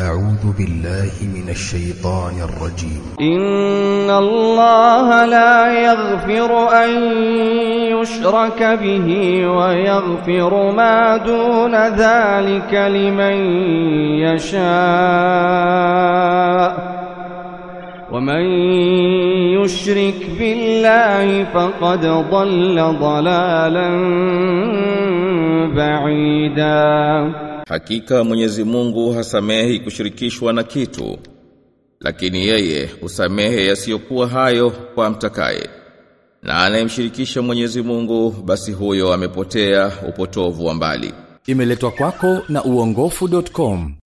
أعوذ بالله من الشيطان الرجيم. إن الله لا يغفر أن يشرك به ويغفر ما دون ذلك لمن يشاء. ومن يشرك بالله فقد ضل ضلالا ba'ida. Hakika Mwenyezi Mungu hasamehi kushirikishwa na kitu lakini yeye husamehe yasiyokuwa hayo kwa mtakaye na anayemshirikisha Mwenyezi Mungu basi huyo amepotea upotovu wa mbali. Imeletwa kwako na uongofu.com